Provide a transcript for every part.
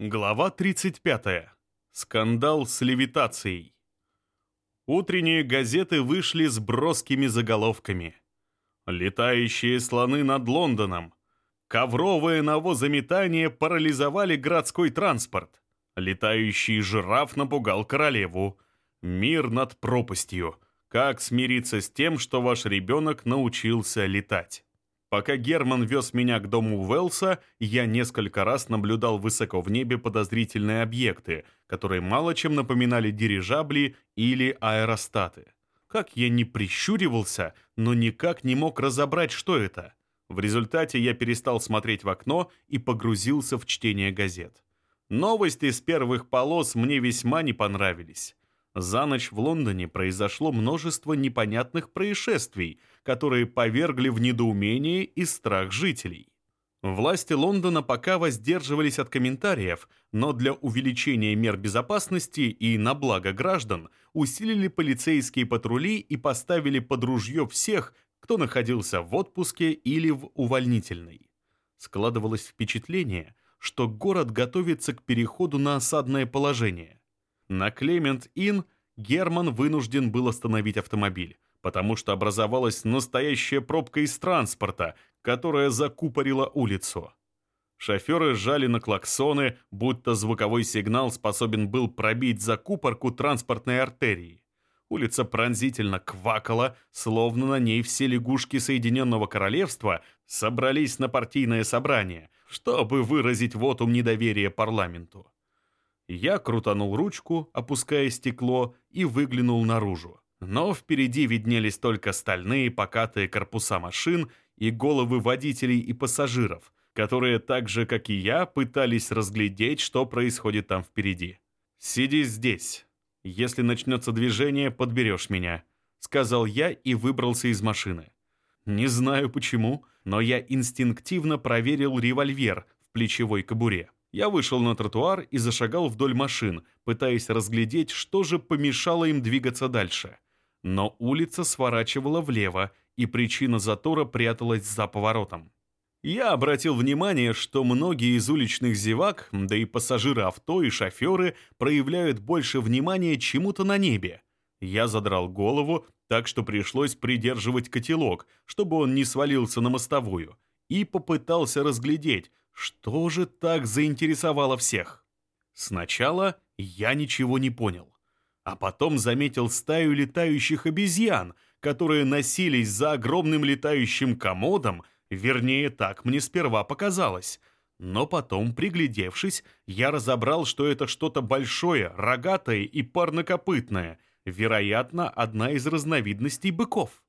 Глава 35. Скандал с левитацией. Утренние газеты вышли с броскими заголовками. Летающие слоны над Лондоном. Ковровое навозометание парализовали городской транспорт. Летающий жираф напугал королеву. Мир над пропастью. Как смириться с тем, что ваш ребенок научился летать? Пока Герман вез меня к дому Уэллса, я несколько раз наблюдал высоко в небе подозрительные объекты, которые мало чем напоминали дирижабли или аэростаты. Как я не прищуривался, но никак не мог разобрать, что это. В результате я перестал смотреть в окно и погрузился в чтение газет. Новости с первых полос мне весьма не понравились. За ночь в Лондоне произошло множество непонятных происшествий, которые повергли в недоумение и страх жителей. Власти Лондона пока воздерживались от комментариев, но для увеличения мер безопасности и на благо граждан усилили полицейские патрули и поставили под ружье всех, кто находился в отпуске или в увольнительной. Складывалось впечатление, что город готовится к переходу на осадное положение – на Клемент-Ин Герман вынужден был остановить автомобиль, потому что образовалась настоящая пробка из транспорта, которая закупорила улицу. Шоферы сжали на клаксоны, будто звуковой сигнал способен был пробить закупорку транспортной артерии. Улица пронзительно квакала, словно на ней все лягушки Соединенного Королевства собрались на партийное собрание, чтобы выразить вотум недоверия парламенту. Я крутанул ручку, опуская стекло, и выглянул наружу. Но впереди виднелись только стальные покатые корпуса машин и головы водителей и пассажиров, которые так же, как и я, пытались разглядеть, что происходит там впереди. «Сиди здесь. Если начнется движение, подберешь меня», — сказал я и выбрался из машины. Не знаю почему, но я инстинктивно проверил револьвер в плечевой кобуре. Я вышел на тротуар и зашагал вдоль машин, пытаясь разглядеть, что же помешало им двигаться дальше. Но улица сворачивала влево, и причина затора пряталась за поворотом. Я обратил внимание, что многие из уличных зевак, да и пассажиры авто и шоферы проявляют больше внимания чему-то на небе. Я задрал голову, так что пришлось придерживать котелок, чтобы он не свалился на мостовую, и попытался разглядеть, что же так заинтересовало всех? Сначала я ничего не понял, а потом заметил стаю летающих обезьян, которые носились за огромным летающим комодом, вернее, так мне сперва показалось. Но потом, приглядевшись, я разобрал, что это что-то большое, рогатое и парнокопытное, вероятно, одна из разновидностей быков.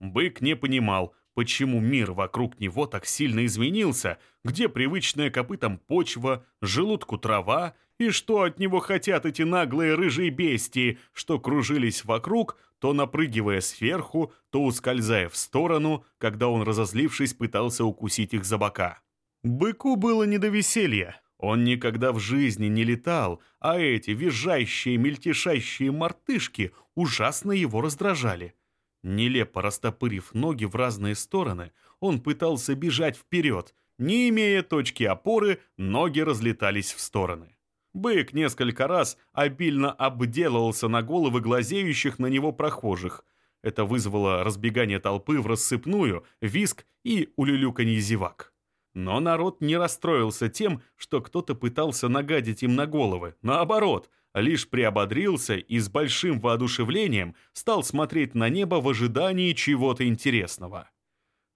Бык не понимал, почему мир вокруг него так сильно изменился, где привычная копытам почва, желудку трава, и что от него хотят эти наглые рыжие бестии, что кружились вокруг, то напрыгивая сверху, то ускользая в сторону, когда он, разозлившись, пытался укусить их за бока. Быку было не до веселья. Он никогда в жизни не летал, а эти визжащие, мельтешащие мартышки ужасно его раздражали. Нелепо растопырив ноги в разные стороны, он пытался бежать вперед. Не имея точки опоры, ноги разлетались в стороны. Бык несколько раз обильно обделывался на головы глазеющих на него прохожих. Это вызвало разбегание толпы в рассыпную, виск и улюлюканье зевак. Но народ не расстроился тем, что кто-то пытался нагадить им на головы. Наоборот – лишь приободрился и с большим воодушевлением стал смотреть на небо в ожидании чего-то интересного.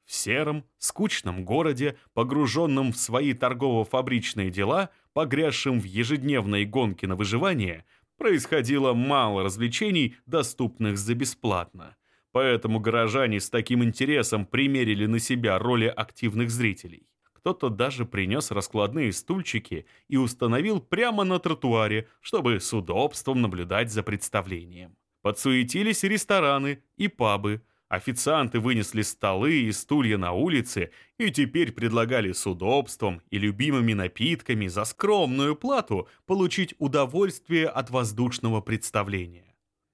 В сером, скучном городе, погруженном в свои торгово-фабричные дела, погрязшем в ежедневной гонке на выживание, происходило мало развлечений, доступных за бесплатно. Поэтому горожане с таким интересом примерили на себя роли активных зрителей. Кто-то даже принес раскладные стульчики и установил прямо на тротуаре, чтобы с удобством наблюдать за представлением. Подсуетились рестораны и пабы. Официанты вынесли столы и стулья на улице и теперь предлагали с удобством и любимыми напитками за скромную плату получить удовольствие от воздушного представления.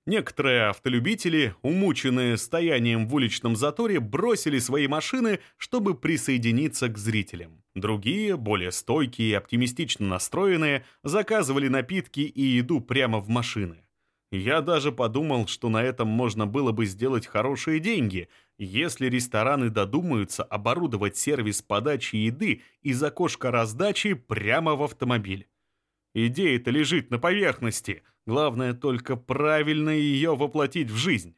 Некоторые автолюбители, умученные стоянием в уличном заторе, бросили свои машины, чтобы присоединиться к зрителям. Другие, более стойкие и оптимистично настроенные, заказывали напитки и еду прямо в машины. Я даже подумал, что на этом можно было бы сделать хорошие деньги, если рестораны додумаются оборудовать сервис подачи еды из окошка раздачи прямо в автомобиль. Идея-то лежит на поверхности – Главное только правильно ее воплотить в жизнь.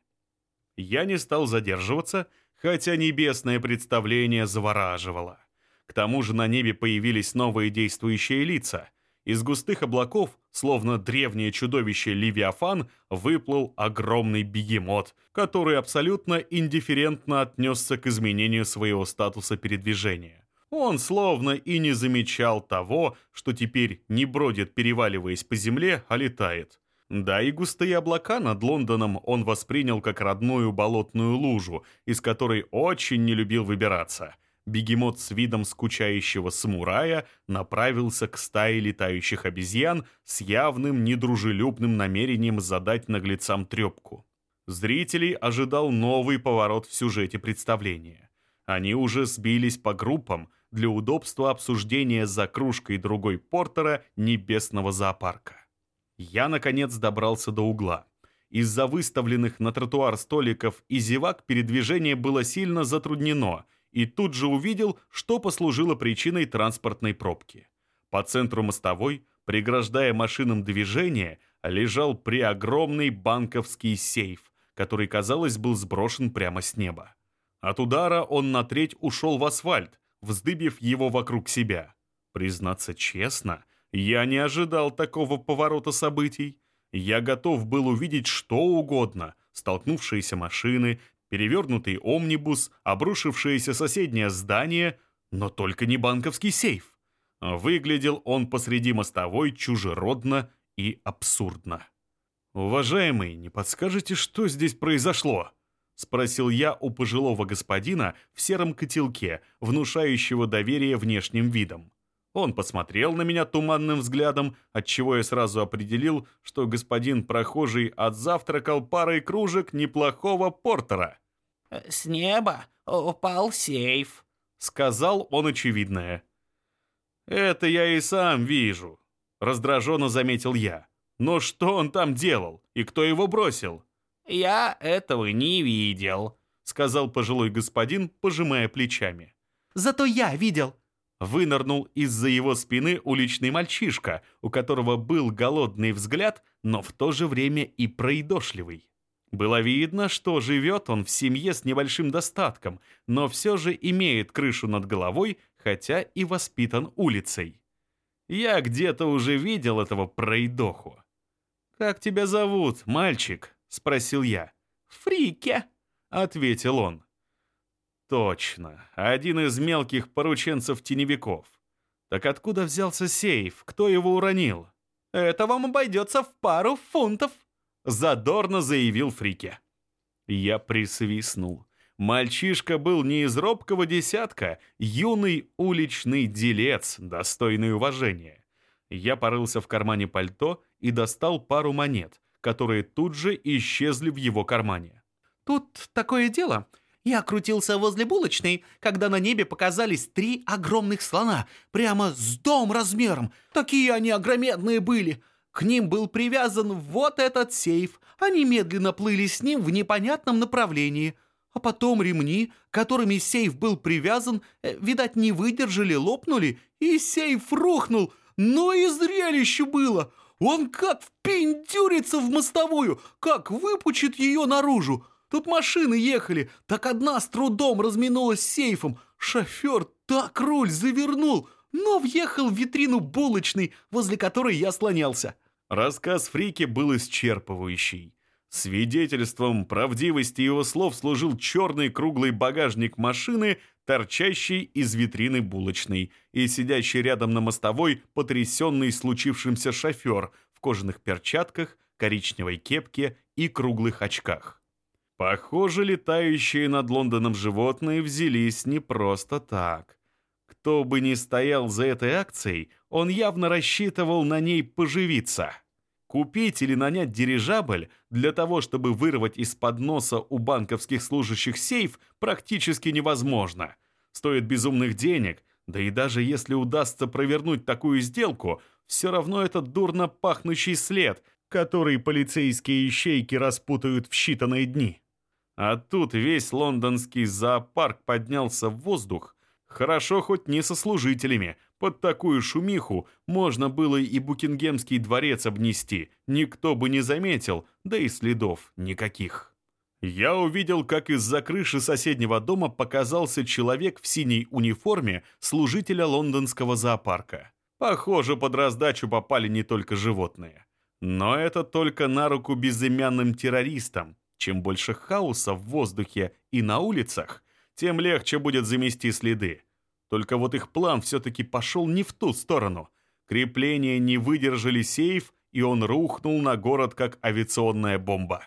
Я не стал задерживаться, хотя небесное представление завораживало. К тому же на небе появились новые действующие лица. Из густых облаков, словно древнее чудовище Левиафан, выплыл огромный бегемот, который абсолютно индифферентно отнесся к изменению своего статуса передвижения. Он словно и не замечал того, что теперь не бродит, переваливаясь по земле, а летает. Да и густые облака над Лондоном он воспринял как родную болотную лужу, из которой очень не любил выбираться. Бегемот с видом скучающего самурая направился к стае летающих обезьян с явным недружелюбным намерением задать наглецам трепку. Зрителей ожидал новый поворот в сюжете представления. Они уже сбились по группам, для удобства обсуждения за кружкой другой портера небесного зоопарка. Я, наконец, добрался до угла. Из-за выставленных на тротуар столиков и зевак передвижение было сильно затруднено, и тут же увидел, что послужило причиной транспортной пробки. По центру мостовой, преграждая машинам движение, лежал преогромный банковский сейф, который, казалось, был сброшен прямо с неба. От удара он на треть ушел в асфальт, вздыбив его вокруг себя. Признаться честно, я не ожидал такого поворота событий. Я готов был увидеть что угодно. Столкнувшиеся машины, перевернутый омнибус, обрушившееся соседнее здание, но только не банковский сейф. Выглядел он посреди мостовой чужеродно и абсурдно. «Уважаемый, не подскажете, что здесь произошло?» — спросил я у пожилого господина в сером котелке, внушающего доверие внешним видом. Он посмотрел на меня туманным взглядом, отчего я сразу определил, что господин прохожий отзавтракал парой кружек неплохого портера. «С неба упал сейф», — сказал он очевидное. «Это я и сам вижу», — раздраженно заметил я. «Но что он там делал и кто его бросил?» «Я этого не видел», — сказал пожилой господин, пожимая плечами. «Зато я видел», Вынырнул из-за его спины уличный мальчишка, у которого был голодный взгляд, но в то же время и пройдошливый. Было видно, что живет он в семье с небольшим достатком, но все же имеет крышу над головой, хотя и воспитан улицей. Я где-то уже видел этого пройдоху. «Как тебя зовут, мальчик?» — спросил я. «Фрике», — ответил он. «Точно, один из мелких порученцев-теневиков. Так откуда взялся сейф? Кто его уронил?» «Это вам обойдется в пару фунтов», — задорно заявил Фрике. Я присвистнул. Мальчишка был не из робкого десятка, юный уличный делец, достойный уважения. Я порылся в кармане пальто и достал пару монет, которые тут же исчезли в его кармане. «Тут такое дело. Я крутился возле булочной, когда на небе показались три огромных слона, прямо с дом размером. Такие они огромедные были. К ним был привязан вот этот сейф. Они медленно плыли с ним в непонятном направлении. А потом ремни, которыми сейф был привязан, э, видать, не выдержали, лопнули, и сейф рухнул. Но и зрелище было!» Он как впендюрится в мостовую, как выпучит ее наружу. Тут машины ехали, так одна с трудом разминулась сейфом. Шофер так руль завернул, но въехал в витрину булочной, возле которой я слонялся. Рассказ Фрики был исчерпывающий. Свидетельством правдивости его слов служил черный круглый багажник машины, торчащий из витрины булочной, и сидящий рядом на мостовой потрясенный случившимся шофер в кожаных перчатках, коричневой кепке и круглых очках. Похоже, летающие над Лондоном животные взялись не просто так. Кто бы ни стоял за этой акцией, он явно рассчитывал на ней поживиться. Купить или нанять дирижабль для того, чтобы вырвать из-под носа у банковских служащих сейф, практически невозможно. Стоит безумных денег, да и даже если удастся провернуть такую сделку, все равно это дурно пахнущий след, который полицейские ищейки распутают в считанные дни. А тут весь лондонский зоопарк поднялся в воздух. Хорошо хоть не со служителями. Под такую шумиху можно было и Букингемский дворец обнести. Никто бы не заметил, да и следов никаких. Я увидел, как из-за крыши соседнего дома показался человек в синей униформе служителя лондонского зоопарка. Похоже, под раздачу попали не только животные. Но это только на руку безымянным террористам. Чем больше хаоса в воздухе и на улицах, тем легче будет замести следы. Только вот их план все-таки пошел не в ту сторону. Крепления не выдержали сейф, и он рухнул на город, как авиационная бомба.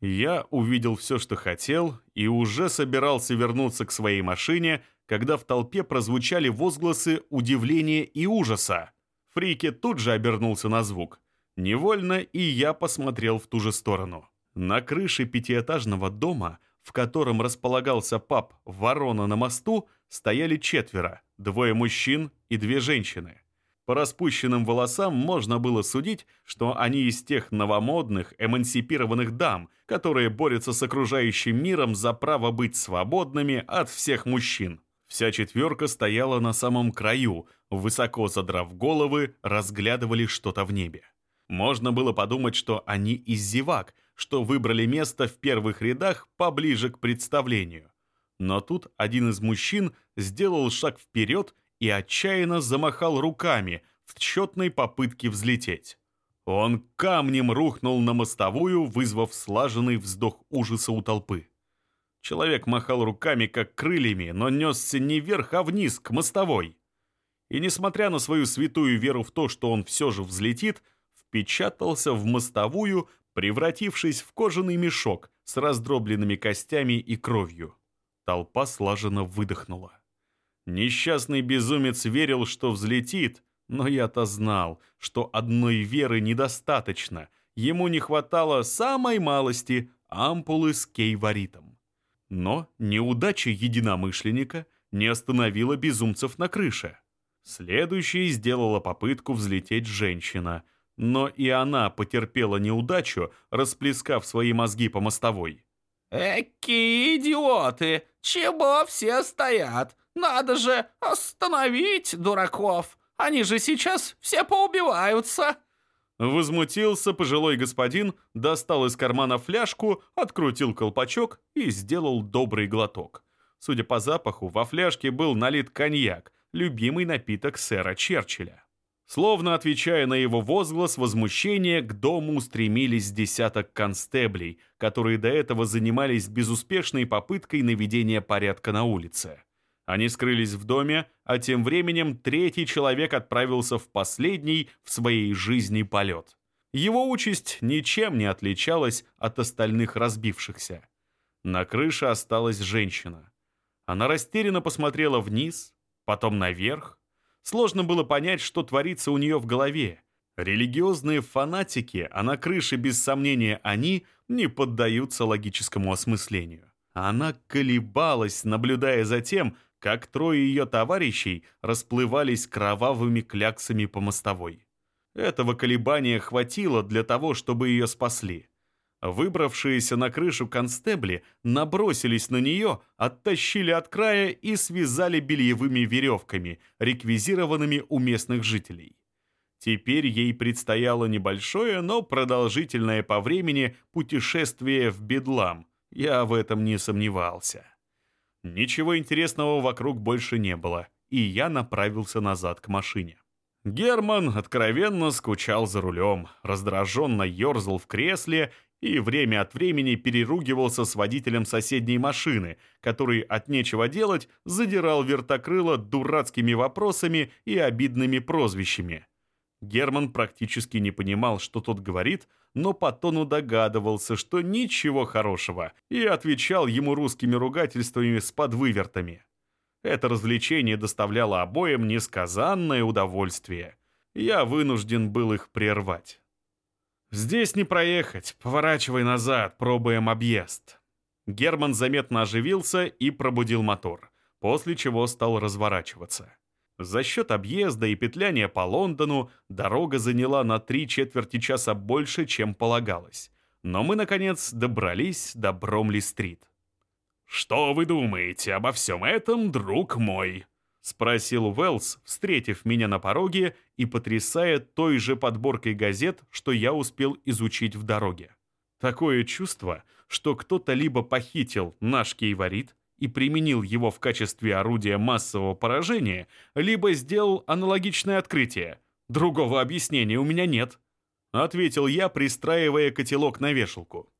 Я увидел все, что хотел, и уже собирался вернуться к своей машине, когда в толпе прозвучали возгласы удивления и ужаса. Фрике тут же обернулся на звук. Невольно и я посмотрел в ту же сторону. На крыше пятиэтажного дома, в котором располагался паб «Ворона на мосту», стояли четверо, двое мужчин и две женщины. По распущенным волосам можно было судить, что они из тех новомодных, эмансипированных дам, которые борются с окружающим миром за право быть свободными от всех мужчин. Вся четверка стояла на самом краю, высоко задрав головы, разглядывали что-то в небе. Можно было подумать, что они из зевак, что выбрали место в первых рядах поближе к представлению. Но тут один из мужчин сделал шаг вперед и отчаянно замахал руками в тщетной попытке взлететь. Он камнем рухнул на мостовую, вызвав слаженный вздох ужаса у толпы. Человек махал руками, как крыльями, но несся не вверх, а вниз, к мостовой. И, несмотря на свою святую веру в то, что он все же взлетит, впечатался в мостовую, превратившись в кожаный мешок с раздробленными костями и кровью. Толпа слаженно выдохнула. Несчастный безумец верил, что взлетит, но я-то знал, что одной веры недостаточно. Ему не хватало самой малости ампулы с кейваритом. Но неудача единомышленника не остановила безумцев на крыше. Следующей сделала попытку взлететь женщина, но и она потерпела неудачу, расплескав свои мозги по мостовой. «Эки идиоты! Чего все стоят? Надо же остановить дураков! Они же сейчас все поубиваются!» Возмутился пожилой господин, достал из кармана фляжку, открутил колпачок и сделал добрый глоток. Судя по запаху, во фляжке был налит коньяк, любимый напиток сэра Черчилля. Словно отвечая на его возглас возмущения, к дому устремились десяток констеблей, которые до этого занимались безуспешной попыткой наведения порядка на улице. Они скрылись в доме, а тем временем третий человек отправился в последний в своей жизни полет. Его участь ничем не отличалась от остальных разбившихся. На крыше осталась женщина. Она растерянно посмотрела вниз, потом наверх, Сложно было понять, что творится у нее в голове. Религиозные фанатики, а на крыше, без сомнения, они не поддаются логическому осмыслению. Она колебалась, наблюдая за тем, как трое ее товарищей расплывались кровавыми кляксами по мостовой. Этого колебания хватило для того, чтобы ее спасли. Выбравшиеся на крышу констебли набросились на нее, оттащили от края и связали бельевыми веревками, реквизированными у местных жителей. Теперь ей предстояло небольшое, но продолжительное по времени путешествие в Бедлам. Я в этом не сомневался. Ничего интересного вокруг больше не было, и я направился назад к машине. Герман откровенно скучал за рулем, раздраженно ерзал в кресле и время от времени переругивался с водителем соседней машины, который от нечего делать задирал вертокрыло дурацкими вопросами и обидными прозвищами. Герман практически не понимал, что тот говорит, но по тону догадывался, что ничего хорошего, и отвечал ему русскими ругательствами с подвывертами. Это развлечение доставляло обоим несказанное удовольствие. Я вынужден был их прервать. «Здесь не проехать. Поворачивай назад, пробуем объезд». Герман заметно оживился и пробудил мотор, после чего стал разворачиваться. За счет объезда и петляния по Лондону дорога заняла на три четверти часа больше, чем полагалось. Но мы, наконец, добрались до Бромли-стрит. «Что вы думаете обо всем этом, друг мой?» — спросил Уэллс, встретив меня на пороге и потрясая той же подборкой газет, что я успел изучить в дороге. Такое чувство, что кто-то либо похитил наш кейварит и применил его в качестве орудия массового поражения, либо сделал аналогичное открытие. Другого объяснения у меня нет. Ответил я, пристраивая котелок на вешалку.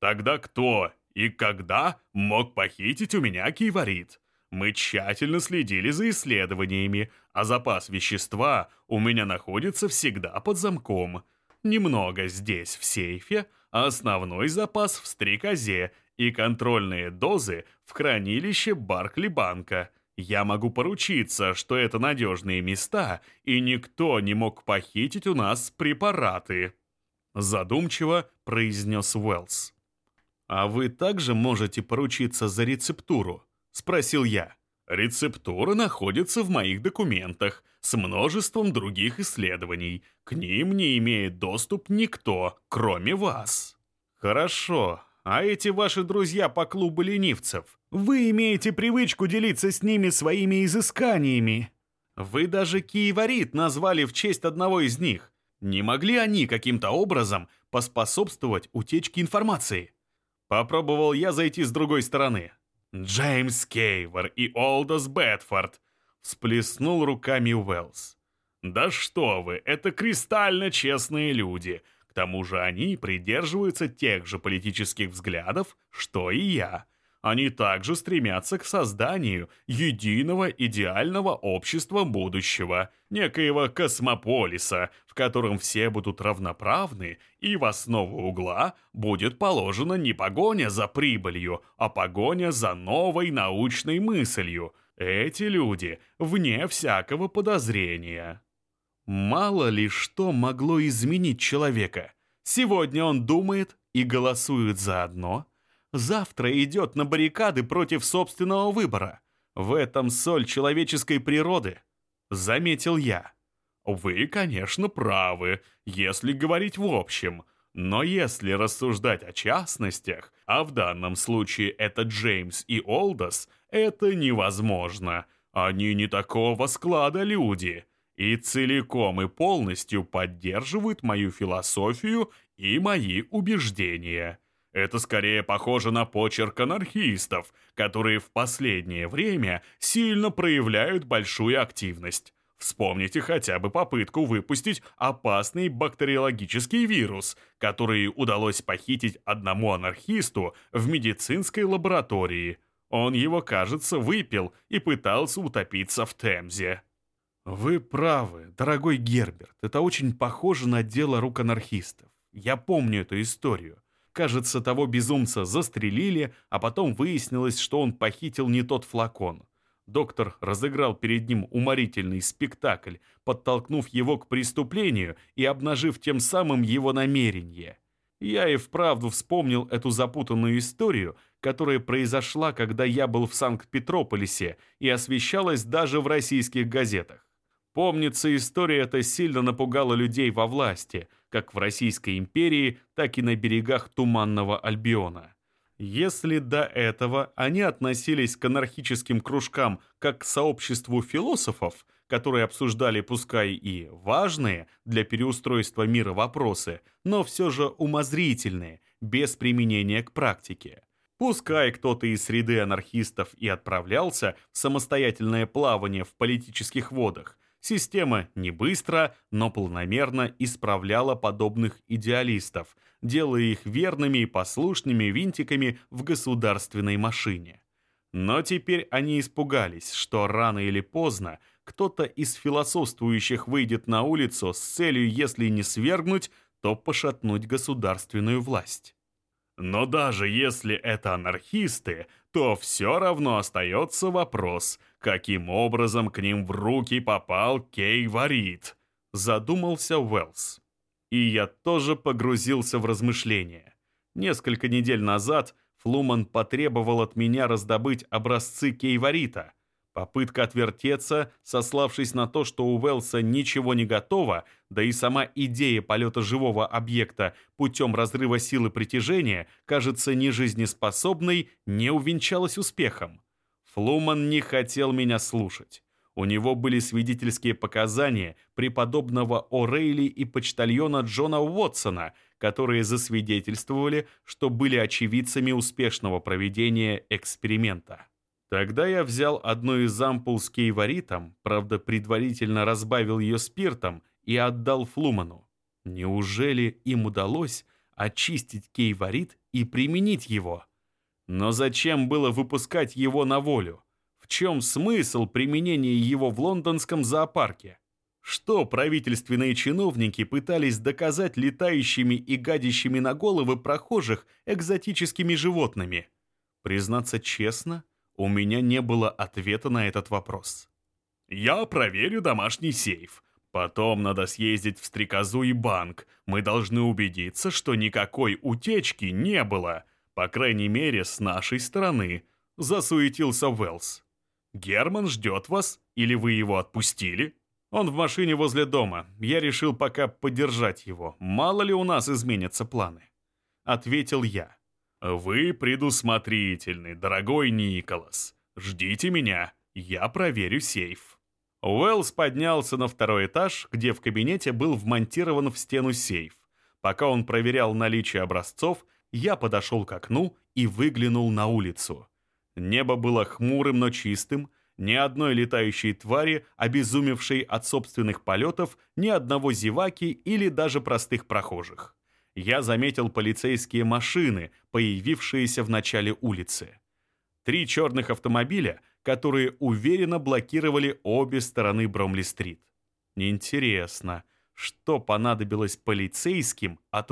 Тогда кто и когда мог похитить у меня кейварит? Мы тщательно следили за исследованиями, а запас вещества у меня находится всегда под замком. Немного здесь, в сейфе, а основной запас в стрекозе и контрольные дозы в хранилище Баркли-банка. Я могу поручиться, что это надежные места, и никто не мог похитить у нас препараты. Задумчиво произнес Уэллс. «А вы также можете поручиться за рецептуру?» — спросил я. «Рецептура находится в моих документах с множеством других исследований. К ним не имеет доступ никто, кроме вас». «Хорошо. А эти ваши друзья по клубу ленивцев? Вы имеете привычку делиться с ними своими изысканиями. Вы даже киеварит назвали в честь одного из них. Не могли они каким-то образом поспособствовать утечке информации?» Попробовал я зайти с другой стороны. «Джеймс Кейвор и Олдос Бетфорд!» Всплеснул руками Уэллс. «Да что вы, это кристально честные люди. К тому же они придерживаются тех же политических взглядов, что и я. Они также стремятся к созданию единого идеального общества будущего, некоего космополиса, в котором все будут равноправны, и в основу угла будет положена не погоня за прибылью, а погоня за новой научной мыслью. Эти люди вне всякого подозрения. Мало ли что могло изменить человека. Сегодня он думает и голосует за одно – завтра идет на баррикады против собственного выбора. В этом соль человеческой природы, заметил я. Вы, конечно, правы, если говорить в общем, но если рассуждать о частностях, а в данном случае это Джеймс и Олдос, это невозможно. Они не такого склада люди и целиком и полностью поддерживают мою философию и мои убеждения. Это скорее похоже на почерк анархистов, которые в последнее время сильно проявляют большую активность. Вспомните хотя бы попытку выпустить опасный бактериологический вирус, который удалось похитить одному анархисту в медицинской лаборатории. Он его, кажется, выпил и пытался утопиться в Темзе. Вы правы, дорогой Герберт, это очень похоже на дело рук анархистов. Я помню эту историю. Кажется, того безумца застрелили, а потом выяснилось, что он похитил не тот флакон. Доктор разыграл перед ним уморительный спектакль, подтолкнув его к преступлению и обнажив тем самым его намерение. Я и вправду вспомнил эту запутанную историю, которая произошла, когда я был в Санкт-Петрополисе и освещалась даже в российских газетах. Помнится, история эта сильно напугала людей во власти – как в Российской империи, так и на берегах Туманного Альбиона. Если до этого они относились к анархическим кружкам как к сообществу философов, которые обсуждали пускай и важные для переустройства мира вопросы, но все же умозрительные, без применения к практике. Пускай кто-то из среды анархистов и отправлялся в самостоятельное плавание в политических водах, Система не быстро, но планомерно исправляла подобных идеалистов, делая их верными и послушными винтиками в государственной машине. Но теперь они испугались, что рано или поздно кто-то из философствующих выйдет на улицу с целью, если не свергнуть, то пошатнуть государственную власть. Но даже если это анархисты, то все равно остается вопрос, каким образом к ним в руки попал Кей Варит, задумался Уэллс. И я тоже погрузился в размышления. Несколько недель назад Флуман потребовал от меня раздобыть образцы кейварита. Попытка отвертеться, сославшись на то, что у Уэллса ничего не готово, да и сама идея полета живого объекта путем разрыва силы притяжения кажется нежизнеспособной, не увенчалась успехом. Флуман не хотел меня слушать. У него были свидетельские показания преподобного О'Рейли и почтальона Джона Уотсона, которые засвидетельствовали, что были очевидцами успешного проведения эксперимента. Тогда я взял одну из ампул с кейваритом, правда, предварительно разбавил ее спиртом и отдал Флуману. Неужели им удалось очистить кейварит и применить его? Но зачем было выпускать его на волю? В чем смысл применения его в лондонском зоопарке? Что правительственные чиновники пытались доказать летающими и гадящими на головы прохожих экзотическими животными? Признаться честно, у меня не было ответа на этот вопрос. «Я проверю домашний сейф. Потом надо съездить в стрекозу и банк. Мы должны убедиться, что никакой утечки не было. По крайней мере, с нашей стороны», — засуетился Уэллс. «Герман ждет вас, или вы его отпустили?» «Он в машине возле дома. Я решил пока поддержать его. Мало ли у нас изменятся планы», — ответил я. «Вы предусмотрительный, дорогой Николас. Ждите меня, я проверю сейф». Уэллс поднялся на второй этаж, где в кабинете был вмонтирован в стену сейф. Пока он проверял наличие образцов, я подошел к окну и выглянул на улицу. Небо было хмурым, но чистым, ни одной летающей твари, обезумевшей от собственных полетов, ни одного зеваки или даже простых прохожих я заметил полицейские машины, появившиеся в начале улицы. Три черных автомобиля, которые уверенно блокировали обе стороны Бромли-стрит. Интересно, что понадобилось полицейским от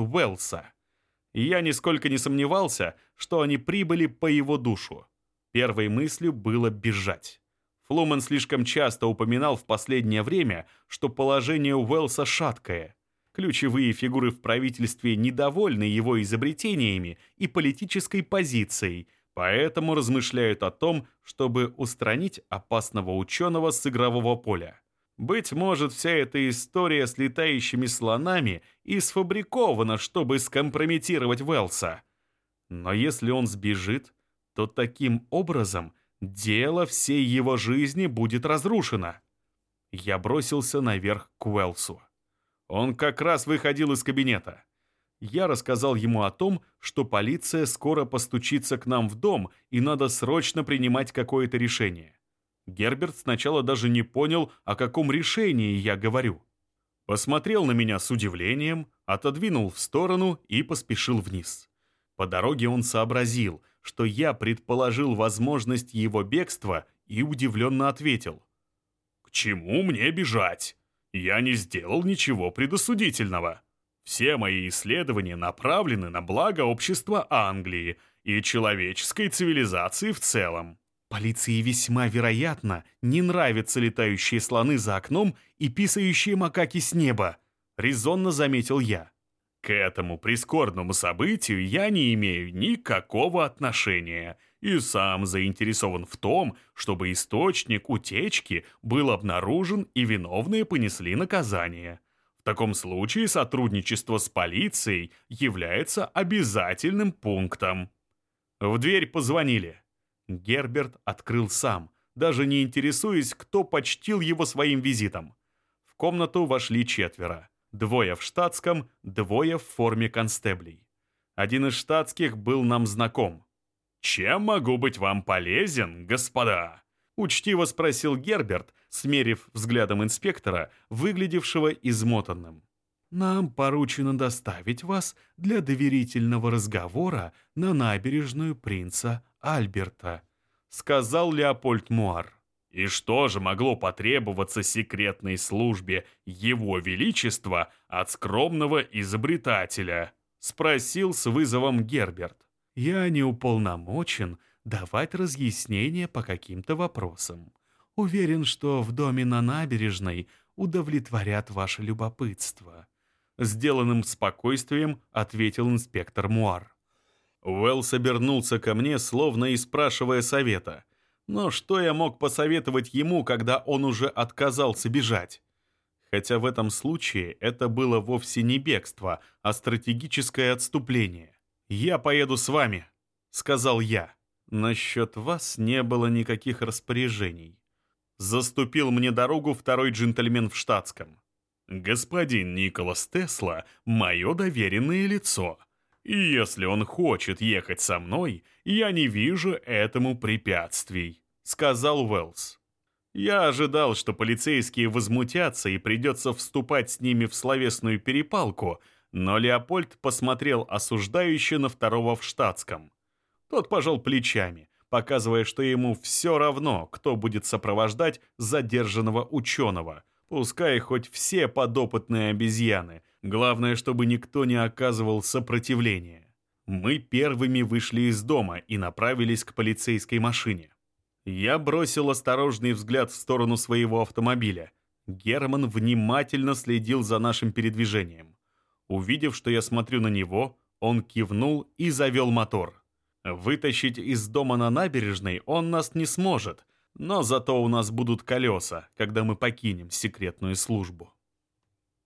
Уэллса? Я нисколько не сомневался, что они прибыли по его душу. Первой мыслью было бежать. Флуман слишком часто упоминал в последнее время, что положение Уэллса шаткое – Ключевые фигуры в правительстве недовольны его изобретениями и политической позицией, поэтому размышляют о том, чтобы устранить опасного ученого с игрового поля. Быть может, вся эта история с летающими слонами и сфабрикована, чтобы скомпрометировать Велса. Но если он сбежит, то таким образом дело всей его жизни будет разрушено. Я бросился наверх к Уэлсу. Он как раз выходил из кабинета. Я рассказал ему о том, что полиция скоро постучится к нам в дом, и надо срочно принимать какое-то решение. Герберт сначала даже не понял, о каком решении я говорю. Посмотрел на меня с удивлением, отодвинул в сторону и поспешил вниз. По дороге он сообразил, что я предположил возможность его бегства и удивленно ответил. «К чему мне бежать? Я не сделал ничего предосудительного. Все мои исследования направлены на благо общества Англии и человеческой цивилизации в целом. Полиции весьма вероятно не нравятся летающие слоны за окном и писающие макаки с неба, резонно заметил я. К этому прискорбному событию я не имею никакого отношения и сам заинтересован в том, чтобы источник утечки был обнаружен и виновные понесли наказание. В таком случае сотрудничество с полицией является обязательным пунктом. В дверь позвонили. Герберт открыл сам, даже не интересуясь, кто почтил его своим визитом. В комнату вошли четверо. Двое в штатском, двое в форме констеблей. Один из штатских был нам знаком. «Чем могу быть вам полезен, господа?» Учтиво спросил Герберт, смерив взглядом инспектора, выглядевшего измотанным. «Нам поручено доставить вас для доверительного разговора на набережную принца Альберта», сказал Леопольд Муар. И что же могло потребоваться секретной службе Его Величества от скромного изобретателя? Спросил с вызовом Герберт. Я не уполномочен давать разъяснения по каким-то вопросам. Уверен, что в доме на набережной удовлетворят ваше любопытство. Сделанным спокойствием ответил инспектор Муар. Уэллс обернулся ко мне, словно и спрашивая совета. Но что я мог посоветовать ему, когда он уже отказался бежать? Хотя в этом случае это было вовсе не бегство, а стратегическое отступление. «Я поеду с вами», — сказал я. Насчет вас не было никаких распоряжений. Заступил мне дорогу второй джентльмен в штатском. «Господин Николас Тесла — мое доверенное лицо. И если он хочет ехать со мной, я не вижу этому препятствий», — сказал Уэллс. Я ожидал, что полицейские возмутятся и придется вступать с ними в словесную перепалку, но Леопольд посмотрел осуждающе на второго в штатском. Тот пожал плечами, показывая, что ему все равно, кто будет сопровождать задержанного ученого, пускай хоть все подопытные обезьяны, главное, чтобы никто не оказывал сопротивления. Мы первыми вышли из дома и направились к полицейской машине. Я бросил осторожный взгляд в сторону своего автомобиля. Герман внимательно следил за нашим передвижением. Увидев, что я смотрю на него, он кивнул и завел мотор. Вытащить из дома на набережной он нас не сможет, но зато у нас будут колеса, когда мы покинем секретную службу.